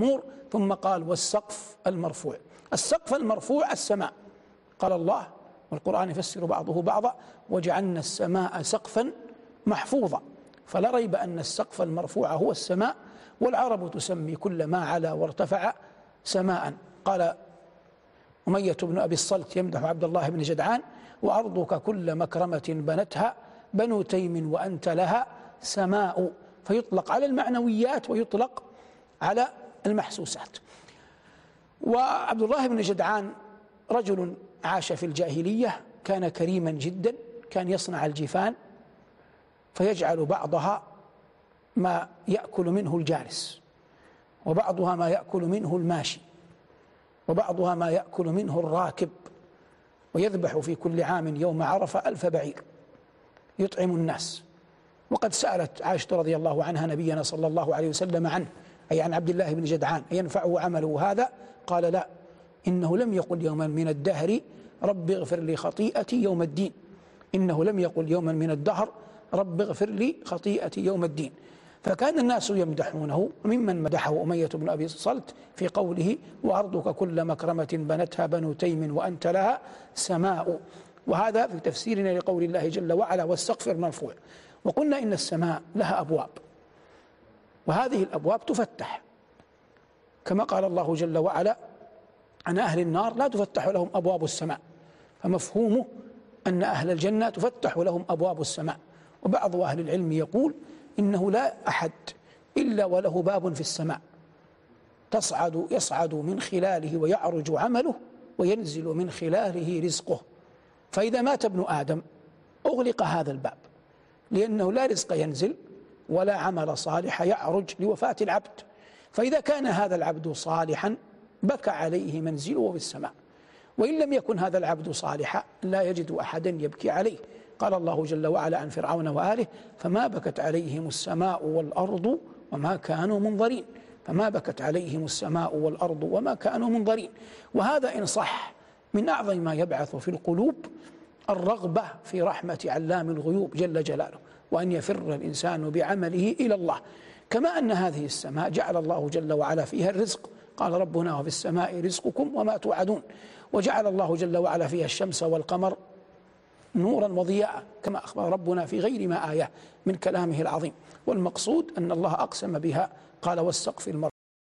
المأمور ثم قال والسقف المرفوع. السقف المرفوع السماء. قال الله والقرآن يفسر بعضه بعضا وجعلنا السماء سقفا محفوظا. فلا ريب أن السقف المرفوع هو السماء والعرب تسمي كل ما علا وارتفع سماء. قال أمية بن أبي الصلت يمدح عبد الله بن جدعان وأرضك كل مكرمة بنتها بنو تيم وأنت لها سماء. فيطلق على المعنويات ويطلق على المحسوسات. وعبد الله بن جدعان رجل عاش في الجاهلية كان كريما جدا كان يصنع الجفان فيجعل بعضها ما يأكل منه الجالس وبعضها ما يأكل منه الماشي وبعضها ما يأكل منه الراكب ويذبح في كل عام يوم عرفة ألف بعير يطعم الناس. وقد سألت عائشة رضي الله عنها نبينا صلى الله عليه وسلم عنه أي عن عبد الله بن جدعان ينفعه عمله هذا؟ قال لا إنه لم يقل يوما من الدهر رب اغفر لي خطيئتي يوم الدين. إنه لم يقل يوما من الدهر رب اغفر لي خطيئتي يوم الدين. فكان الناس يمدحونه ممن مدحه أمية بن أبي صلت في قوله وأرضك كل مكرمة بنتها بنو تيم وأنت لها سماء وهذا في تفسيرنا لقول الله جل وعلا والسقف المرفوع وقلنا إن السماء لها أبواب وهذه الأبواب تفتح. كما قال الله جل وعلا عن أهل النار لا تفتح لهم أبواب السماء. فمفهومه أن أهل الجنة تفتح لهم أبواب السماء. وبعض أهل العلم يقول إنه لا أحد إلا وله باب في السماء. تصعد يصعد من خلاله ويعرج عمله وينزل من خلاله رزقه. فإذا مات ابن آدم أغلق هذا الباب. لأنه لا رزق ينزل ولا عمل صالح يعرج لوفاة العبد. فإذا كان هذا العبد صالحا بكى عليه منزله في السماء. وإن لم يكن هذا العبد صالحا لا يجد أحدا يبكي عليه. قال الله جل وعلا عن فرعون وآله فما بكت عليهم السماء والأرض وما كانوا منظرين. فما بكت عليهم السماء والأرض وما كانوا منظرين. وهذا إن صح من أعظم ما يبعث في القلوب الرغبة في رحمة علام الغيوب جل جلاله وأن يفر الإنسان بعمله إلى الله. كما أن هذه السماء جعل الله جل وعلا فيها الرزق. قال ربنا وفي السماء رزقكم وما توعدون. وجعل الله جل وعلا فيها الشمس والقمر نورا وضياء كما أخبر ربنا في غير ما آية من كلامه العظيم. والمقصود أن الله أقسم بها. قال والسقف المرفوع